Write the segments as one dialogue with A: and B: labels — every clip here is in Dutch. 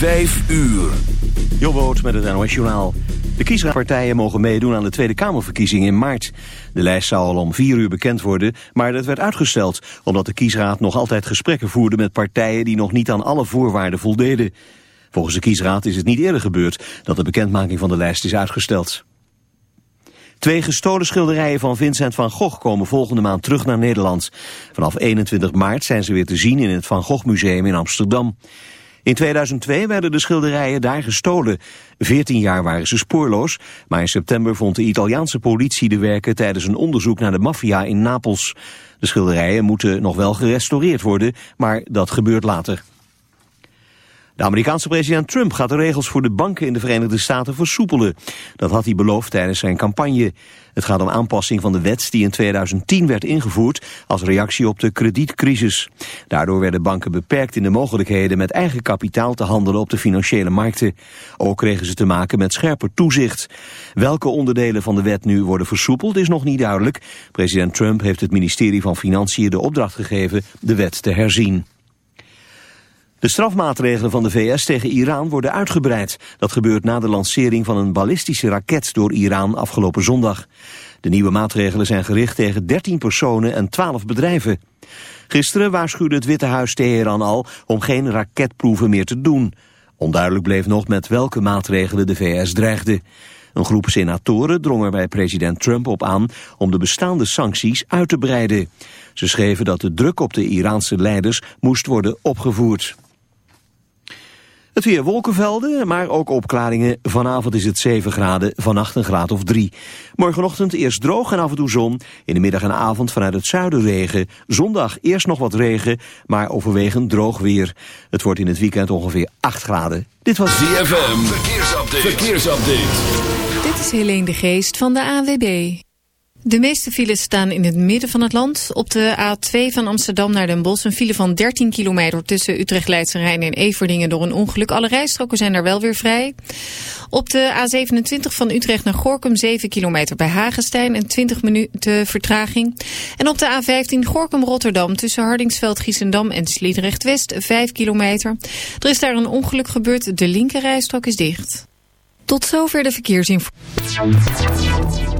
A: Vijf uur. Jobboot met het NOS Journaal. De kiesraadpartijen mogen meedoen aan de Tweede Kamerverkiezing in maart. De lijst zou al om vier uur bekend worden, maar dat werd uitgesteld... omdat de kiesraad nog altijd gesprekken voerde met partijen... die nog niet aan alle voorwaarden voldeden. Volgens de kiesraad is het niet eerder gebeurd... dat de bekendmaking van de lijst is uitgesteld. Twee gestolen schilderijen van Vincent van Gogh komen volgende maand terug naar Nederland. Vanaf 21 maart zijn ze weer te zien in het Van Gogh Museum in Amsterdam. In 2002 werden de schilderijen daar gestolen. 14 jaar waren ze spoorloos, maar in september vond de Italiaanse politie de werken tijdens een onderzoek naar de maffia in Napels. De schilderijen moeten nog wel gerestaureerd worden, maar dat gebeurt later. De Amerikaanse president Trump gaat de regels voor de banken in de Verenigde Staten versoepelen. Dat had hij beloofd tijdens zijn campagne. Het gaat om aanpassing van de wet die in 2010 werd ingevoerd als reactie op de kredietcrisis. Daardoor werden banken beperkt in de mogelijkheden met eigen kapitaal te handelen op de financiële markten. Ook kregen ze te maken met scherper toezicht. Welke onderdelen van de wet nu worden versoepeld is nog niet duidelijk. President Trump heeft het ministerie van Financiën de opdracht gegeven de wet te herzien. De strafmaatregelen van de VS tegen Iran worden uitgebreid. Dat gebeurt na de lancering van een ballistische raket door Iran afgelopen zondag. De nieuwe maatregelen zijn gericht tegen 13 personen en 12 bedrijven. Gisteren waarschuwde het Witte Huis Teheran al om geen raketproeven meer te doen. Onduidelijk bleef nog met welke maatregelen de VS dreigde. Een groep senatoren drong er bij president Trump op aan om de bestaande sancties uit te breiden. Ze schreven dat de druk op de Iraanse leiders moest worden opgevoerd. Het weer wolkenvelden, maar ook opklaringen. Vanavond is het 7 graden, vannacht een graad of 3. Morgenochtend eerst droog en af en toe zon. In de middag en avond vanuit het zuiden regen. Zondag eerst nog wat regen, maar overwegend droog weer. Het wordt in het weekend ongeveer 8 graden. Dit was
B: ZFM, verkeersupdate. verkeersupdate.
C: Dit is Helene de Geest van de AWB. De meeste files staan in het midden van het land. Op de A2 van Amsterdam naar Den Bosch een file van 13 kilometer tussen Utrecht, Leidse Rijn en Everdingen door een ongeluk. Alle rijstroken zijn daar wel weer vrij. Op de A27 van Utrecht naar Gorkum 7 kilometer bij Hagenstein en 20 minuten vertraging. En op de A15 Gorkum-Rotterdam tussen Hardingsveld, Giesendam en Sliedrecht-West 5 kilometer. Er is daar een ongeluk gebeurd, de linker rijstrook is dicht. Tot zover de verkeersinformatie.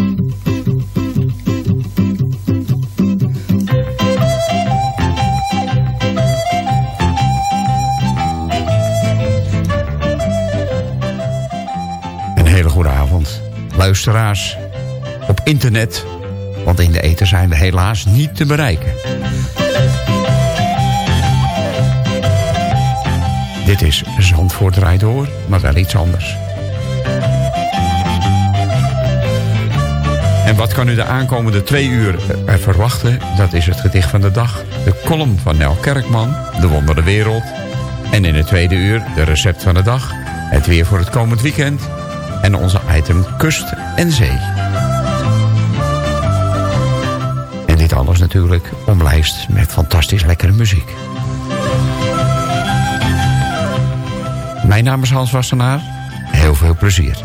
D: Op internet, want in de eten zijn we helaas niet te bereiken. Dit is Zandvoort draait door, maar wel iets anders. En wat kan u de aankomende twee uur eh, verwachten? Dat is het gedicht van de dag, de column van Nel Kerkman, de wonderde wereld... en in het tweede uur de recept van de dag, het weer voor het komend weekend en onze item Kust en Zee. En dit alles natuurlijk omlijst met fantastisch lekkere muziek. Mijn naam is Hans Wassenaar. Heel veel plezier.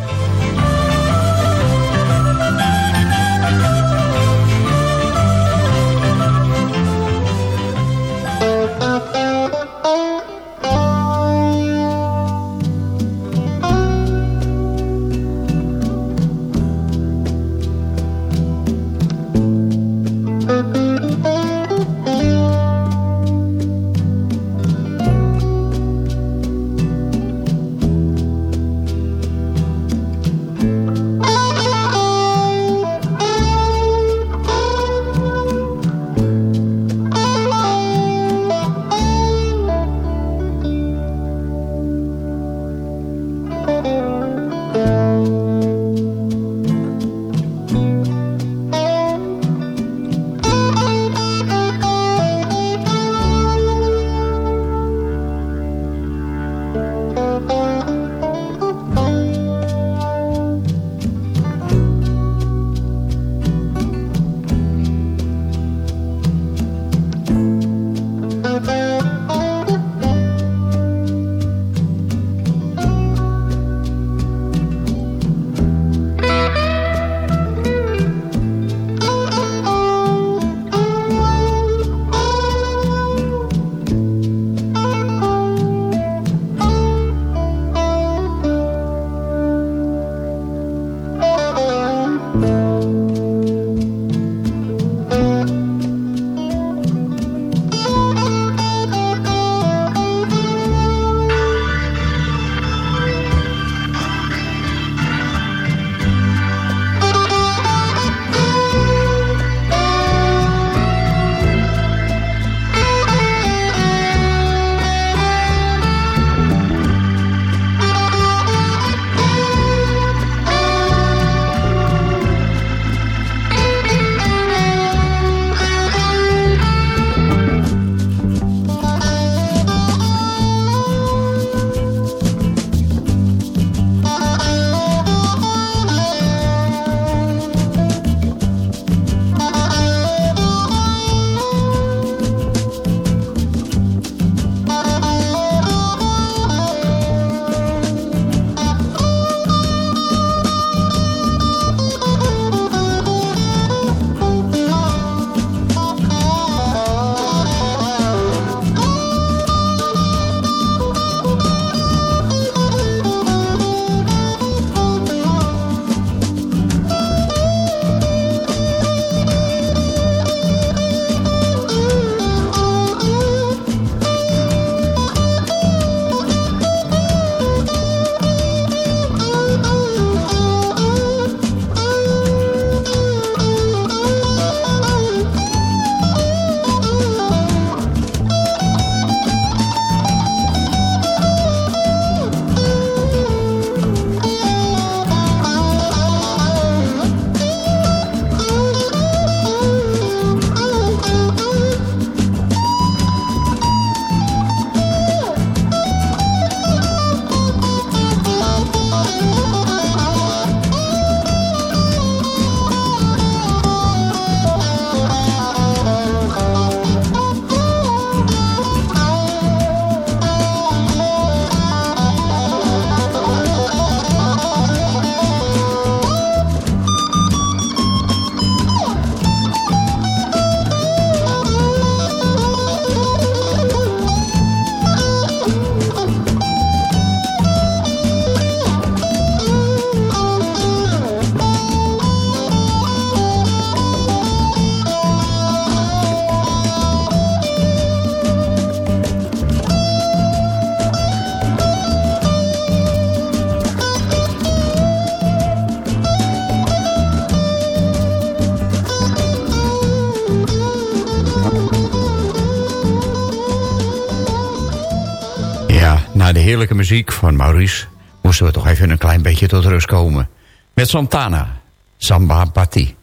D: Heerlijke muziek van Maurice... moesten we toch even een klein beetje tot rust komen. Met Santana, Samba Patti.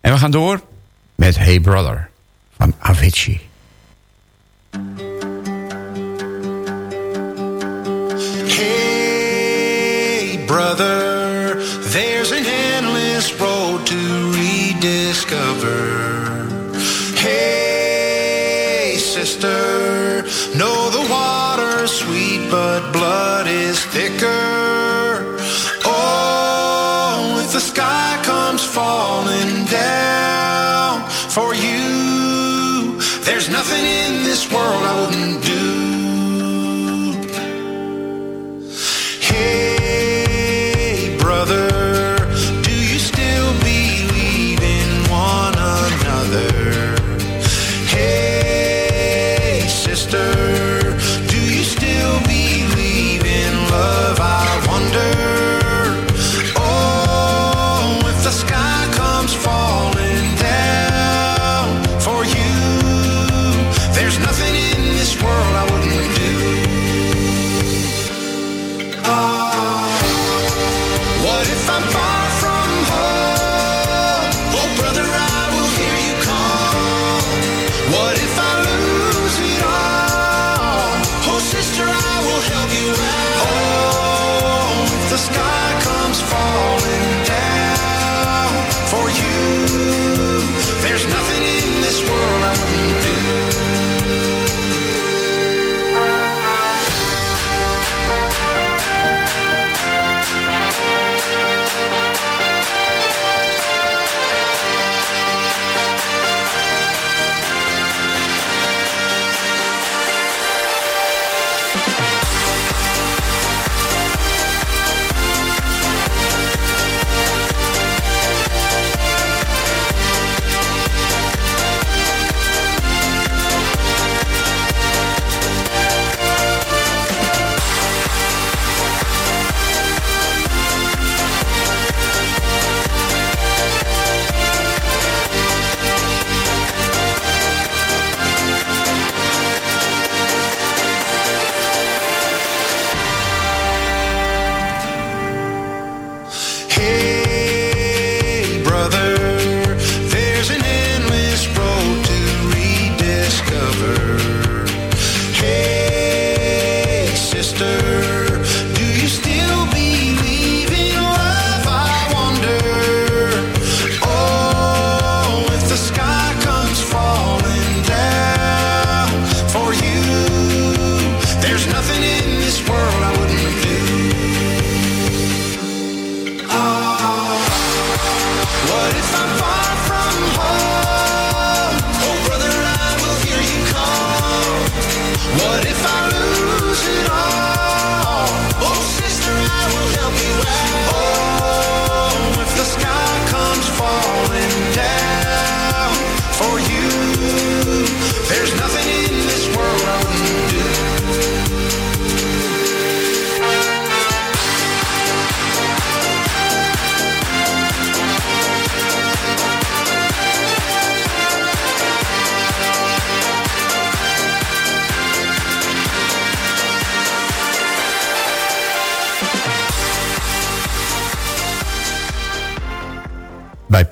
D: En we gaan door met Hey Brother van Avicii.
E: Hey brother, but blood is thicker. Oh, if the sky comes falling down for you, there's nothing in this world I wouldn't do.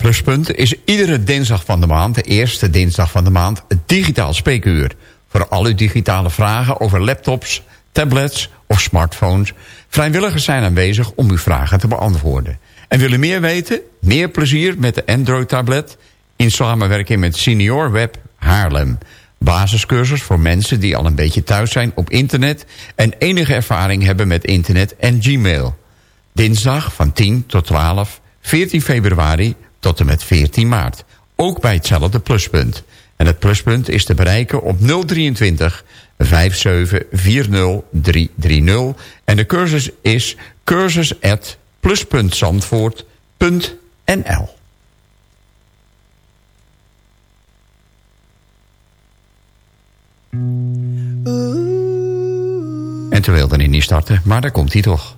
D: Pluspunt is iedere dinsdag van de maand, de eerste dinsdag van de maand, het digitaal spreekuur. Voor al uw digitale vragen over laptops, tablets of smartphones. Vrijwilligers zijn aanwezig om uw vragen te beantwoorden. En willen meer weten? Meer plezier met de Android-tablet in samenwerking met Senior Web Haarlem. Basiscursus voor mensen die al een beetje thuis zijn op internet... en enige ervaring hebben met internet en Gmail. Dinsdag van 10 tot 12, 14 februari tot en met 14 maart. Ook bij hetzelfde pluspunt. En het pluspunt is te bereiken op 023 5740 330. En de cursus is cursus at plus.zandvoort.nl En toen wilde hij niet starten, maar daar komt hij toch.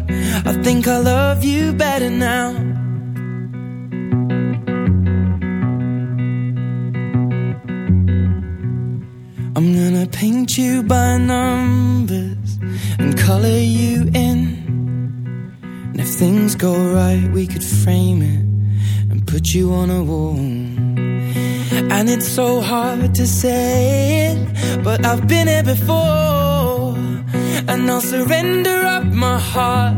F: I think I love you better now. I'm gonna paint you by numbers and color you in. And if things go right, we could frame it and put you on a wall. And it's so hard to say it, but I've been here before. And I'll surrender up my heart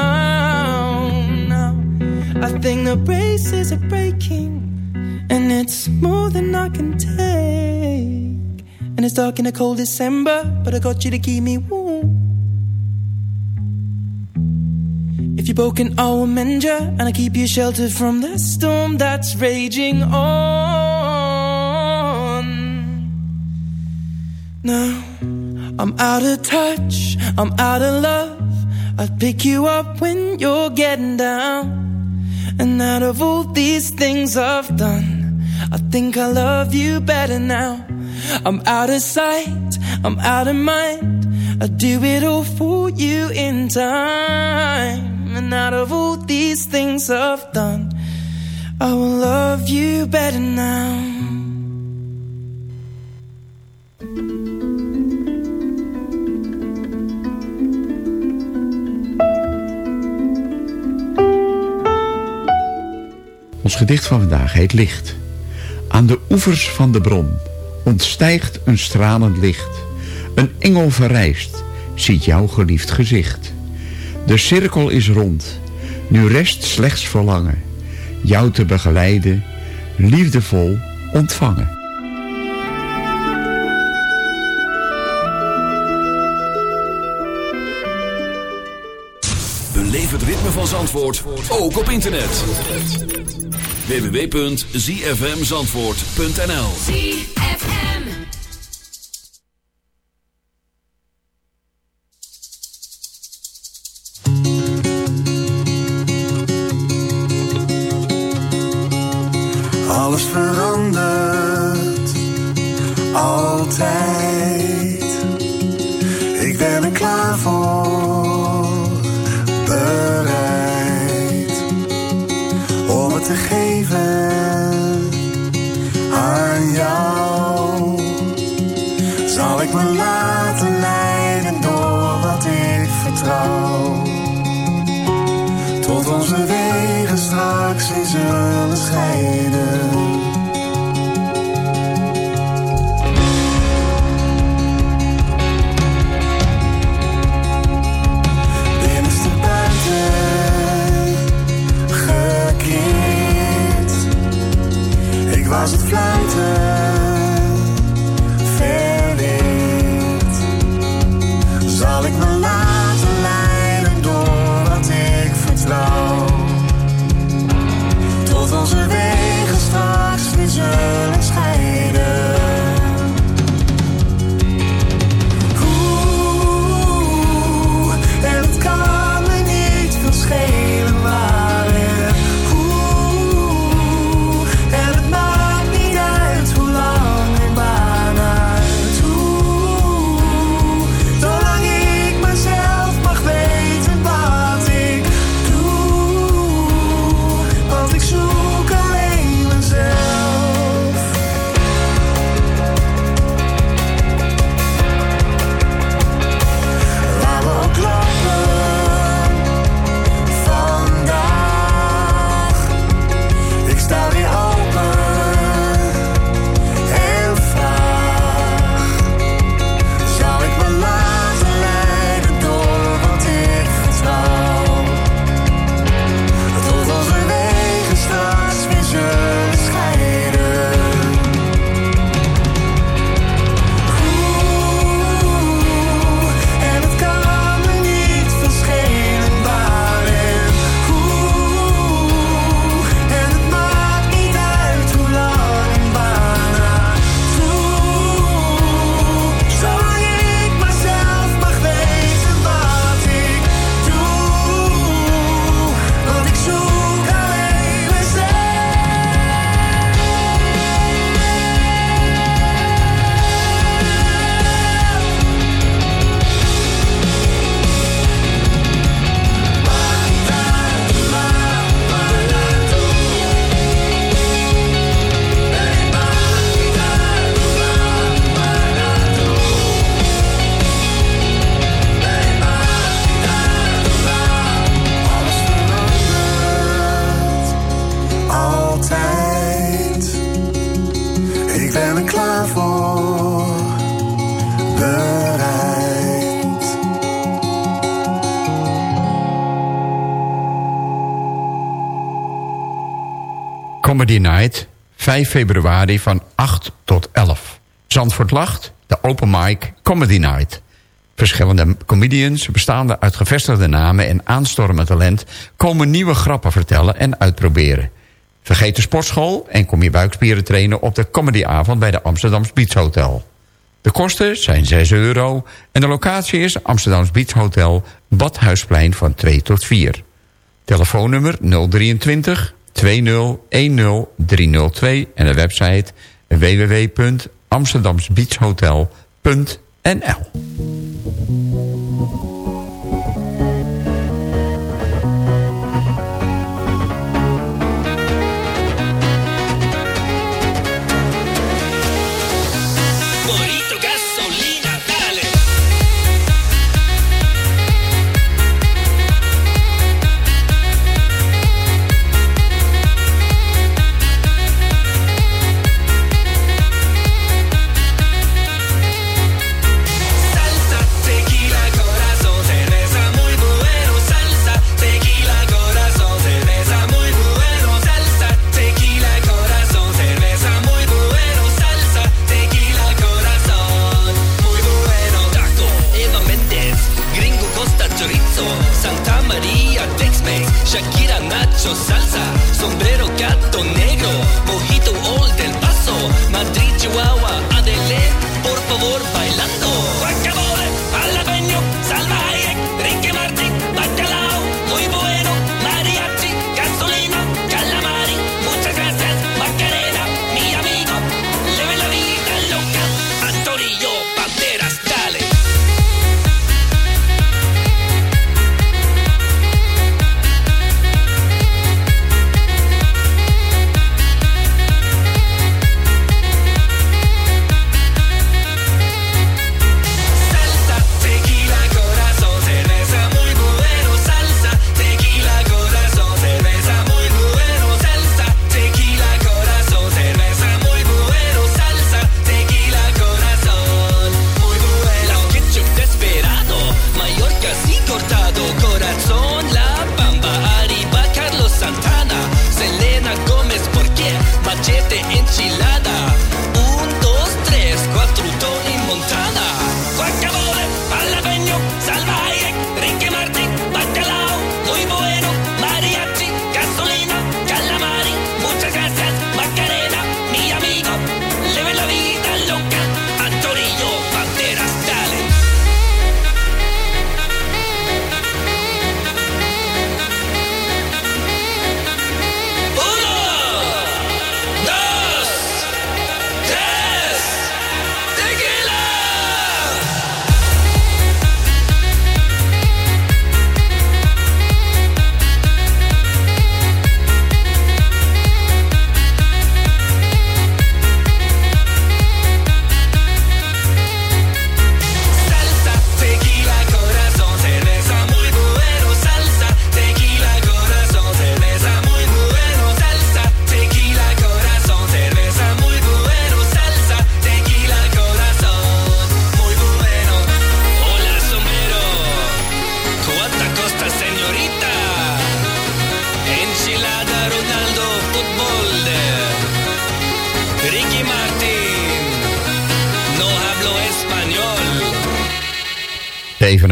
F: I think the braces are breaking, and it's more than I can take. And it's dark in a cold December, but I got you to keep me warm. If you're broken, I will mend you, and I keep you sheltered from the storm that's raging on. Now, I'm out of touch, I'm out of love. I'd pick you up when you're getting down. And out of all these things I've done, I think I love you better now. I'm out of sight, I'm out of mind. I do it all for you in time. And out of all these things I've done, I will love you better now.
D: Gedicht van vandaag heet Licht. Aan de oevers van de bron ontstijgt een stralend licht. Een engel verrijst, ziet jouw geliefd gezicht. De cirkel is rond, nu rest slechts verlangen. Jou te begeleiden, liefdevol ontvangen.
B: Beleef het ritme van Zandvoort, ook op internet. www.zfmzandvoort.nl
E: zullen scheiden. Was het fluiten
G: 5 februari van 8 tot 11. Zandvoort Lacht, de Open Mic Comedy Night. Verschillende comedians, bestaande uit gevestigde namen en aanstormend talent... komen nieuwe grappen vertellen en uitproberen. Vergeet de sportschool en kom je buikspieren trainen... op de comedyavond bij de Amsterdams Beach Hotel. De kosten zijn 6 euro en de locatie is Amsterdams Beach Hotel... Badhuisplein van 2 tot 4. Telefoonnummer 023 2010 302 en de website www.amsterdamsbeachhotel.nl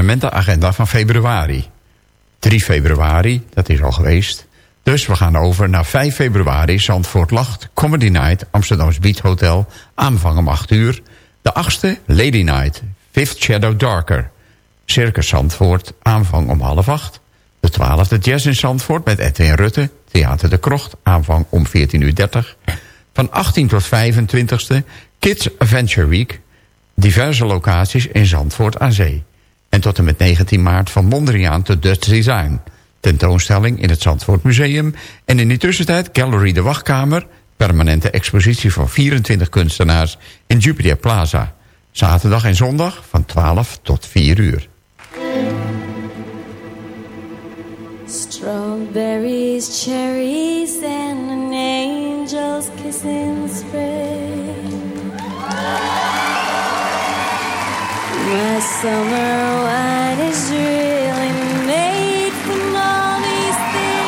G: evenementenagenda van februari. 3 februari, dat is al geweest. Dus we gaan over naar 5 februari, Zandvoort Lacht, Comedy Night, Amsterdams Beach Hotel, aanvang om 8 uur. De 8e, Lady Night, Fifth Shadow Darker. Circus Zandvoort, aanvang om half 8. De 12e, Jazz in Zandvoort met Edwin Rutte, Theater de Krocht, aanvang om 14.30 uur. Van 18 tot 25e, Kids Adventure Week, diverse locaties in Zandvoort aan Zee. En tot en met 19 maart van Mondriaan tot Dutch Design. Tentoonstelling in het Zandvoort Museum. En in die tussentijd Gallery de Wachtkamer. Permanente expositie van 24 kunstenaars in Jupiter Plaza. Zaterdag en zondag van 12 tot 4 uur.
H: Strawberries, cherries, and an angel's kiss in spring. summer wine is really made from all these things.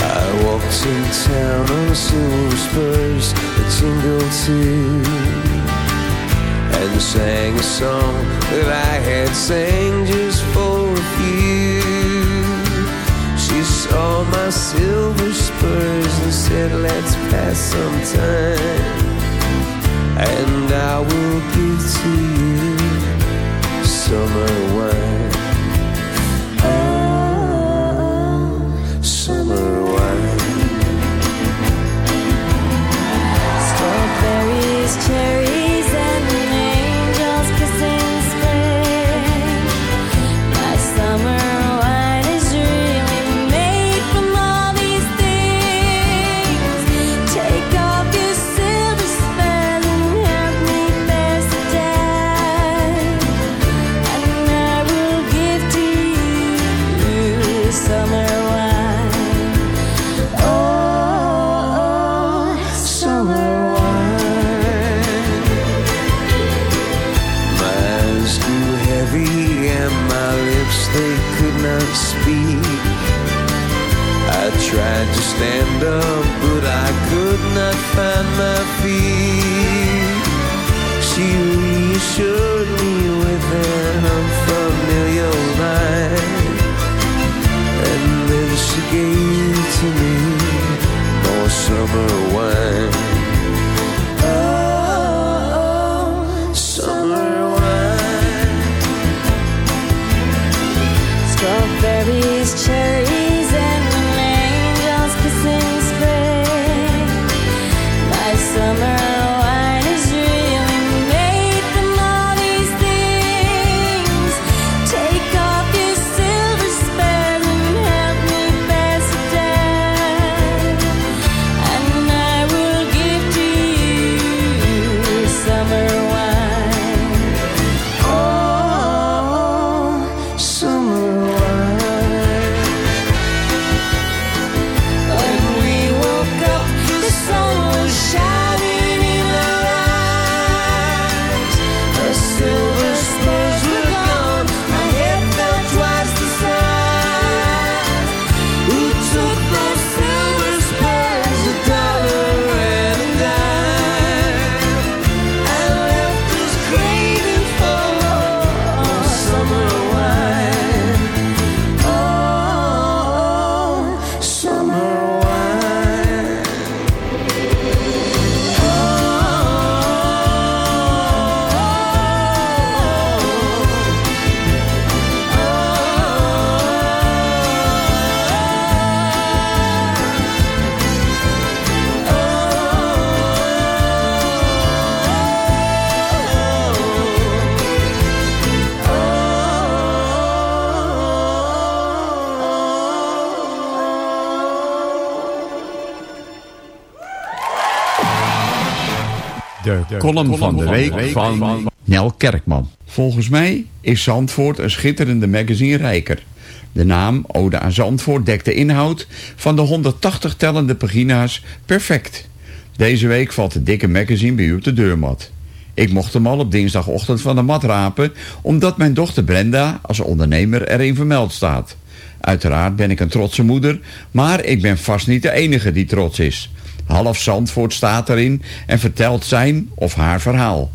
I: I walked in town on silver spurs that tingled too, and sang a song that I had sang just Saw my silver spurs and said, Let's pass some time, and I will give to you summer wine. Up, but I could not find my feet. She reassured me with an unfamiliar line, and then she gave to me
D: column van de week van Nel Kerkman. Volgens mij is Zandvoort een schitterende magazine rijker. De naam Ode aan Zandvoort dekt de inhoud van de 180 tellende pagina's perfect. Deze week valt de dikke magazine bij u op de deurmat. Ik mocht hem al op dinsdagochtend van de mat rapen... omdat mijn dochter Brenda als ondernemer erin vermeld staat. Uiteraard ben ik een trotse moeder... maar ik ben vast niet de enige die trots is. Half Zandvoort staat erin en vertelt zijn of haar verhaal.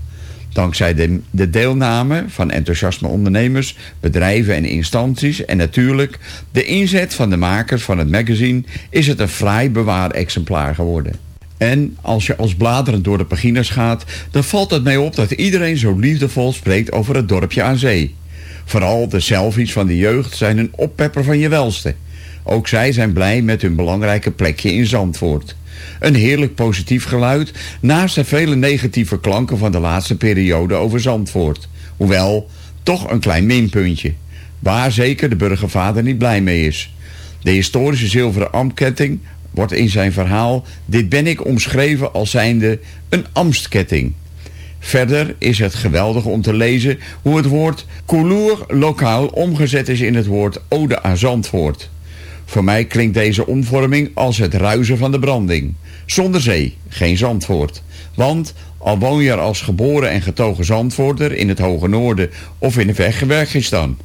D: Dankzij de, de deelname van enthousiasme ondernemers, bedrijven en instanties... en natuurlijk de inzet van de makers van het magazine... is het een fraai bewaard exemplaar geworden. En als je als bladerend door de pagina's gaat... dan valt het mij op dat iedereen zo liefdevol spreekt over het dorpje aan zee. Vooral de selfies van de jeugd zijn een oppepper van je welste. Ook zij zijn blij met hun belangrijke plekje in Zandvoort. Een heerlijk positief geluid naast de vele negatieve klanken van de laatste periode over Zandvoort. Hoewel, toch een klein minpuntje. Waar zeker de burgervader niet blij mee is. De historische zilveren amketting wordt in zijn verhaal Dit ben ik omschreven als zijnde een amstketting. Verder is het geweldig om te lezen hoe het woord couleur lokaal omgezet is in het woord ode aan Zandvoort. Voor mij klinkt deze omvorming als het ruizen van de branding. Zonder zee, geen Zandvoort. Want al woon je er als geboren en getogen Zandvoorter in het hoge noorden of in de Weggewerkistan.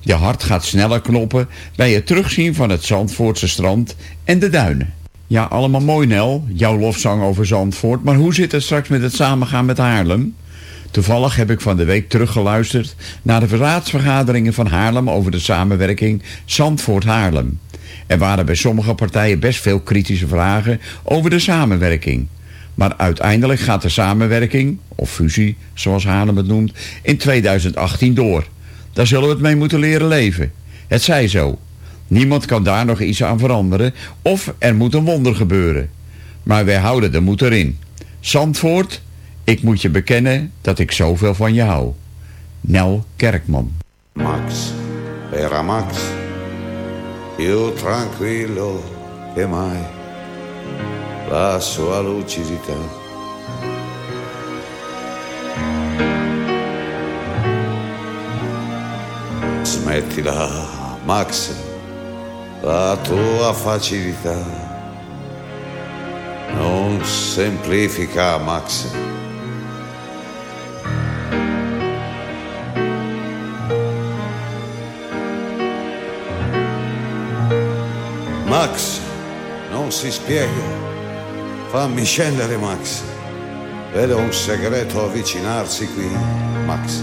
D: Je hart gaat sneller kloppen bij het terugzien van het Zandvoortse strand en de duinen. Ja, allemaal mooi Nel, jouw lofzang over Zandvoort. Maar hoe zit het straks met het samengaan met Haarlem? Toevallig heb ik van de week teruggeluisterd naar de raadsvergaderingen van Haarlem over de samenwerking Zandvoort-Haarlem. Er waren bij sommige partijen best veel kritische vragen over de samenwerking. Maar uiteindelijk gaat de samenwerking, of fusie zoals Haarlem het noemt, in 2018 door. Daar zullen we het mee moeten leren leven. Het zij zo. Niemand kan daar nog iets aan veranderen of er moet een wonder gebeuren. Maar wij houden de moed erin. Zandvoort, ik moet je bekennen dat ik zoveel van je hou. Nel Kerkman.
E: Max, era Max, io tranquillo che mai la sua lucidità. Smettila, Max, la tua facilità non semplifica, Max. Max, non si spiega. Fammi scendere, Max. Vedo un segreto avvicinarsi qui, Max.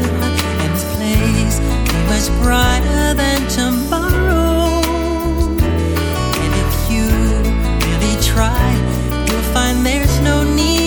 J: was brighter than tomorrow. And if you really try, you'll find there's no need.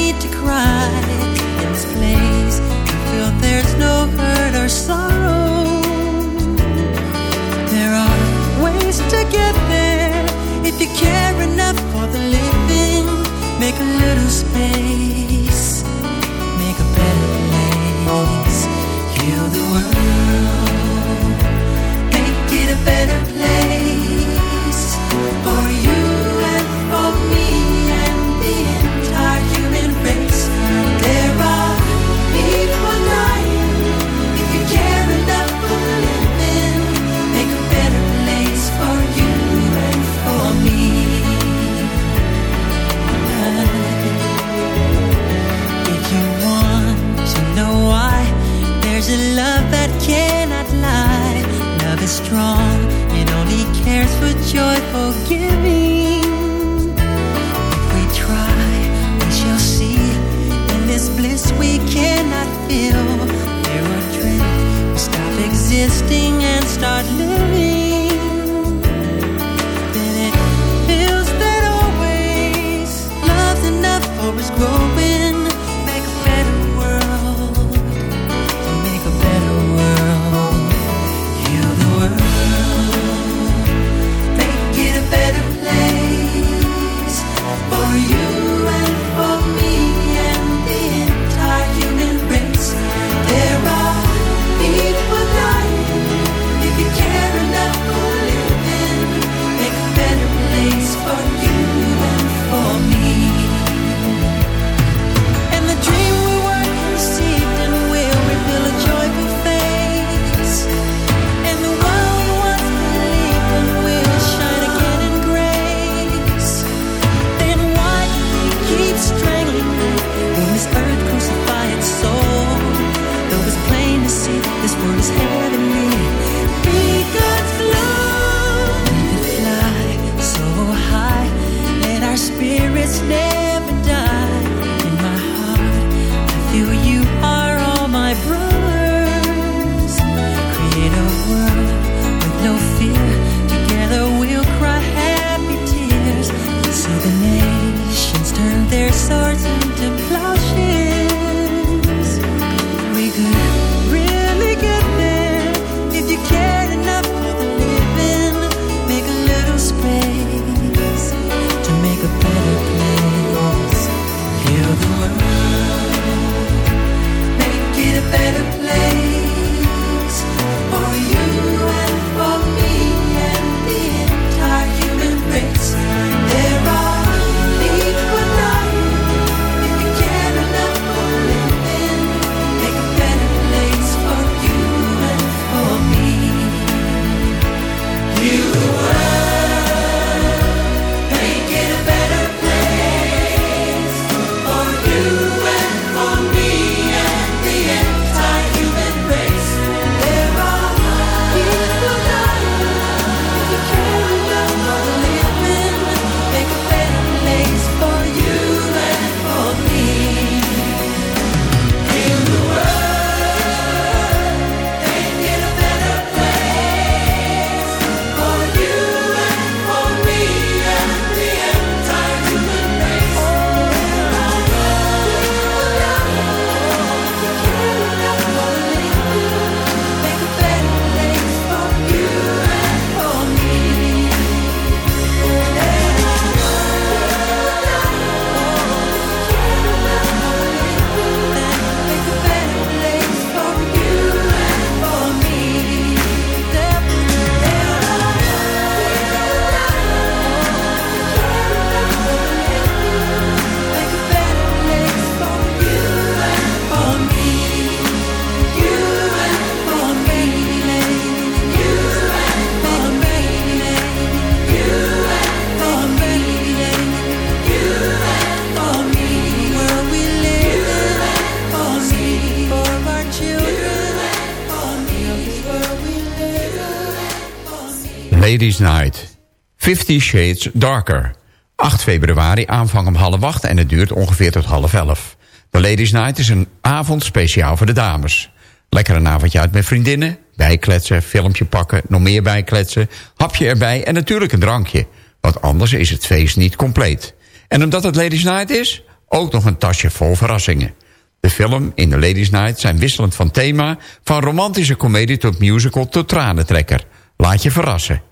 K: Ladies Night. Fifty Shades Darker. 8 februari, aanvang om half acht en het duurt ongeveer tot half elf. De Ladies Night is een avond speciaal voor de dames. Lekker een avondje uit met vriendinnen, bijkletsen, filmpje pakken, nog meer bijkletsen, hapje erbij en natuurlijk een drankje. Want anders is het feest niet compleet. En omdat het Ladies Night is, ook nog een tasje vol verrassingen. De film in de Ladies Night zijn wisselend van thema... van romantische komedie tot musical tot tranentrekker. Laat je verrassen.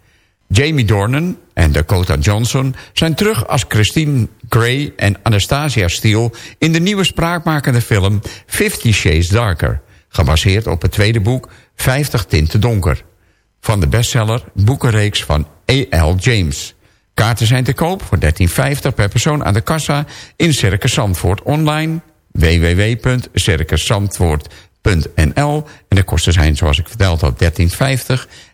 K: Jamie Dornan en Dakota Johnson zijn terug als Christine Grey en Anastasia Steele... in de nieuwe spraakmakende film Fifty Shades Darker... gebaseerd op het tweede boek 50 Tinten Donker... van de bestseller boekenreeks van A.L. James... Kaarten zijn te koop voor 13,50 per persoon aan de kassa in Circus Zandvoort online www.circuszandvoort.nl en de kosten zijn zoals ik verteld had 13,50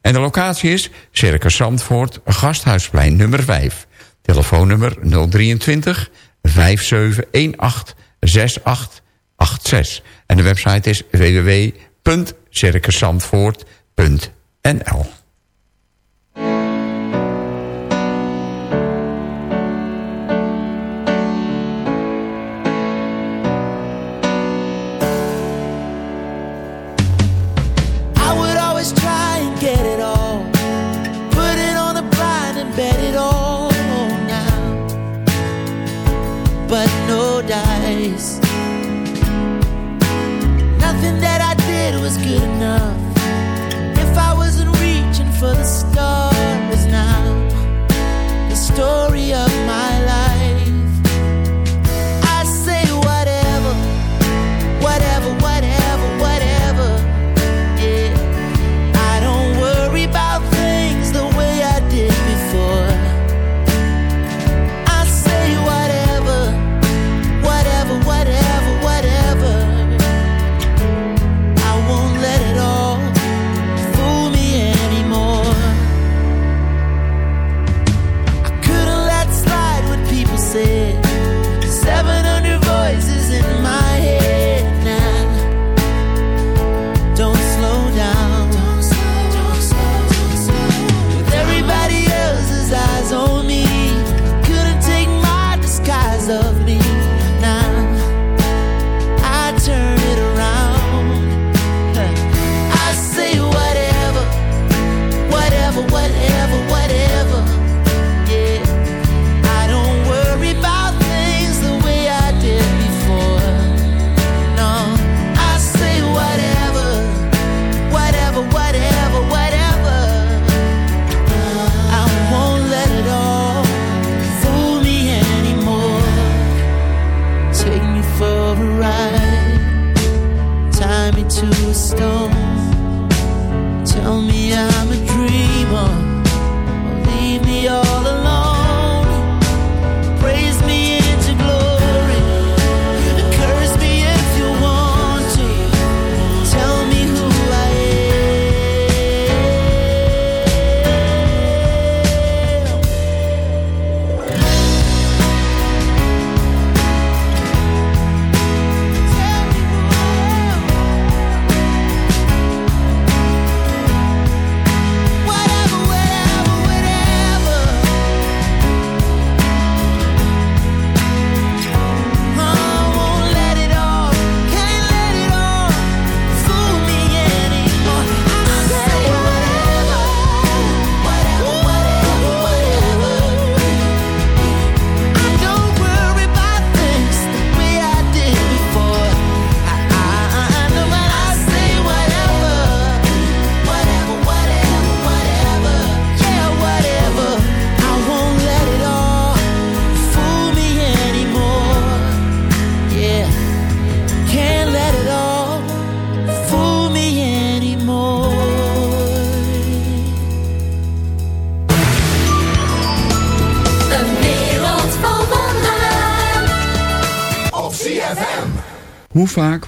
K: en de locatie is Circus Zandvoort Gasthuisplein nummer 5 telefoonnummer 023 5718 6886 en de website is www.circuszandvoort.nl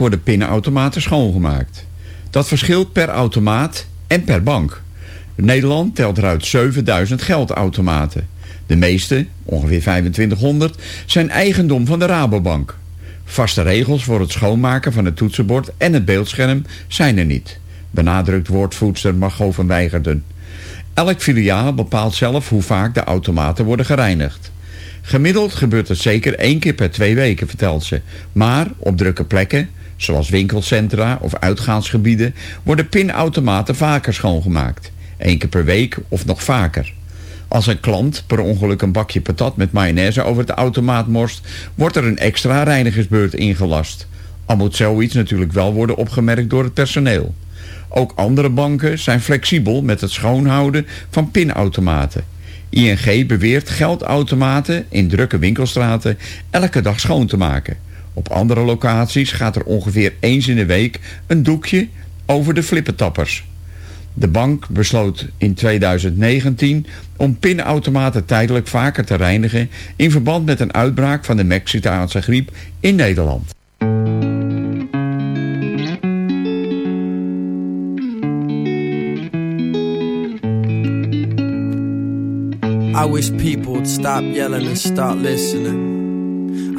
K: worden pinautomaten schoongemaakt? Dat verschilt per automaat en per bank. Nederland telt eruit 7000 geldautomaten. De meeste, ongeveer 2500, zijn eigendom van de Rabobank. Vaste regels voor het schoonmaken van het toetsenbord en het beeldscherm zijn er niet. Benadrukt woordvoerster Margot van Weigerden.
D: Elk filiaal bepaalt zelf hoe vaak de automaten worden gereinigd. Gemiddeld gebeurt het zeker één keer per twee weken, vertelt ze. Maar op drukke plekken, zoals winkelcentra of uitgaansgebieden... worden pinautomaten vaker schoongemaakt. Eén keer per week of nog vaker. Als een klant per ongeluk een bakje patat met mayonaise over de automaat morst... wordt er een extra reinigersbeurt ingelast. Al moet zoiets natuurlijk wel worden opgemerkt door het personeel. Ook andere banken zijn flexibel met het schoonhouden van pinautomaten. ING beweert geldautomaten in drukke winkelstraten elke dag schoon te maken. Op andere locaties gaat er ongeveer eens in de week een doekje over de flippentappers. De bank besloot in 2019 om pinautomaten tijdelijk vaker te reinigen... in verband met een uitbraak van de Mexicaanse griep in Nederland.
L: I wish people would stop yelling and start listening.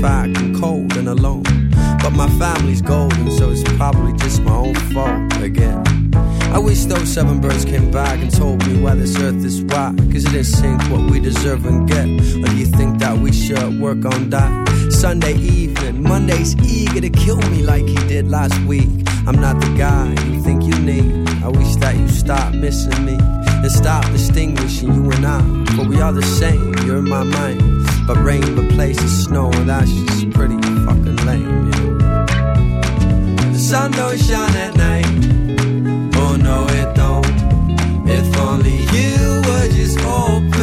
L: fact I'm cold and alone. But my family's golden, so it's probably just my own fault again. I wish those seven birds came back and told me why this earth is why. Cause it didn't sink what we deserve and get. Or do you think that we should work on that? Sunday evening, Monday's eager to kill me like he did last week. I'm not the guy you think you need. I wish that you stop missing me and stop distinguishing you and I. But we are the same, you're in my mind. But rain replaces snow, and that's just pretty fucking lame, know. The sun don't shine at night. Oh no, it don't. If only you would just open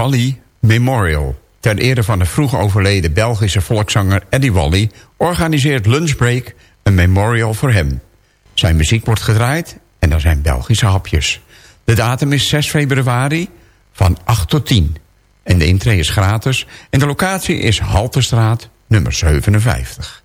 D: Wally Memorial. Ter ere van de vroeg overleden Belgische volkszanger Eddie Wally... organiseert Lunchbreak een memorial voor hem. Zijn muziek wordt gedraaid en er zijn Belgische hapjes. De datum is 6 februari van 8 tot 10. En de intree is gratis en de locatie is Haltestraat nummer 57.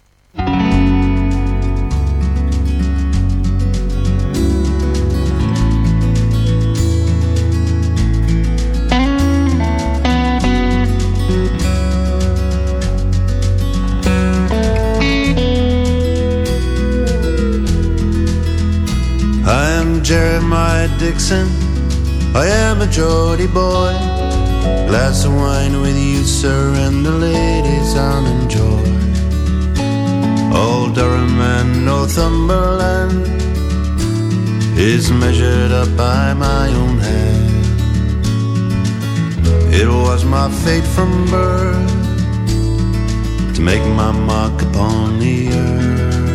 E: Dixon. I am a Geordie boy. Glass of wine with you, sir, and the ladies I'll enjoy. Old Durham and Northumberland is measured up by my own hand. It was my fate from birth to make my mark upon the earth.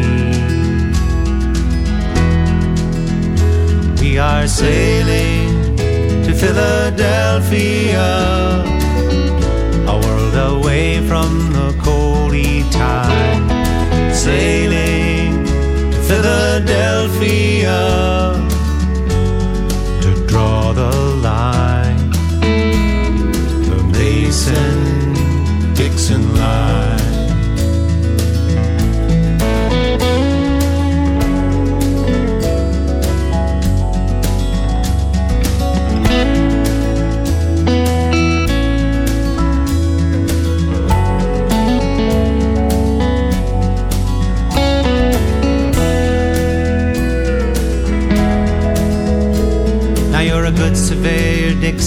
M: We are sailing to Philadelphia, a world away from the coldy tide. Sailing to Philadelphia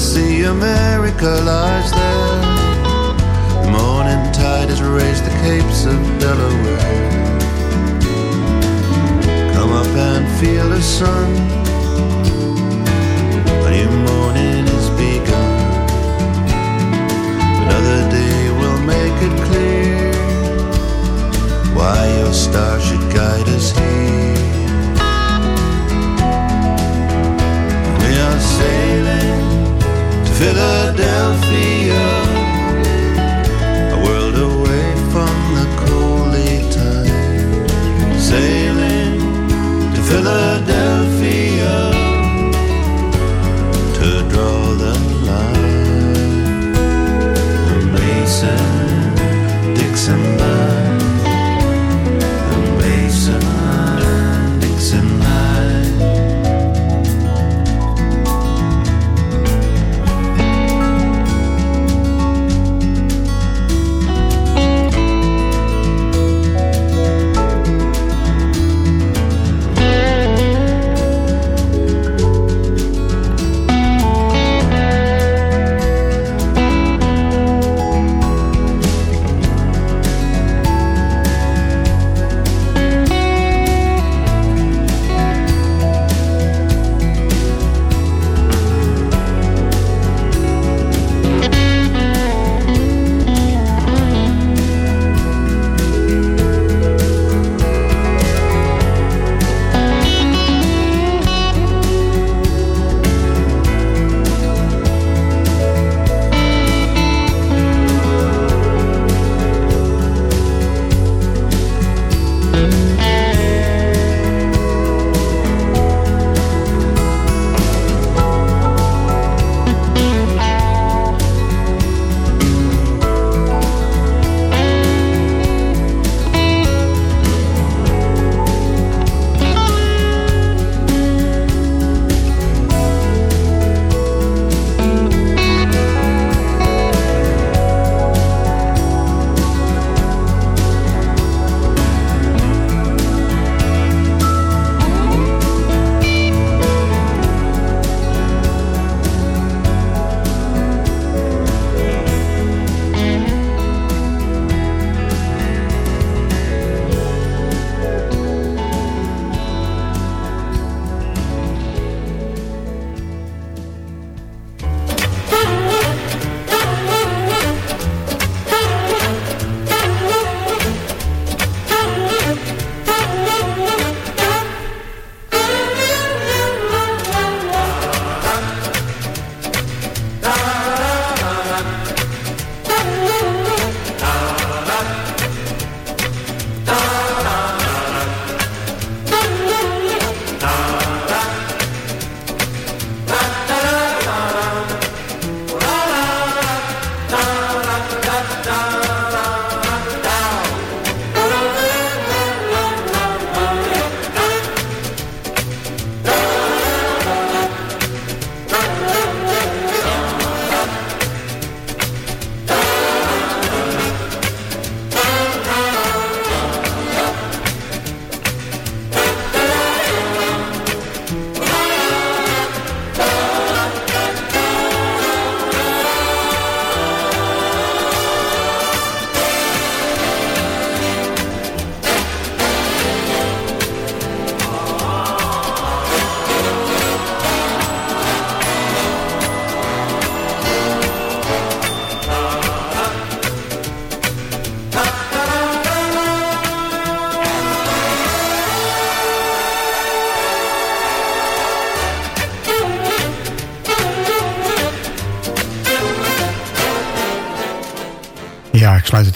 E: See America lies there. The morning tide has raised the capes of Delaware. Come up and feel the sun. A new morning is begun. Another day will make it clear why your star should guide us here. Philadelphia,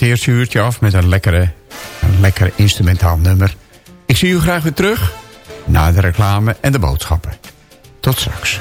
D: het eerste uurtje af met een lekkere, een lekkere instrumentaal nummer. Ik zie u graag weer terug na de reclame en de boodschappen. Tot straks.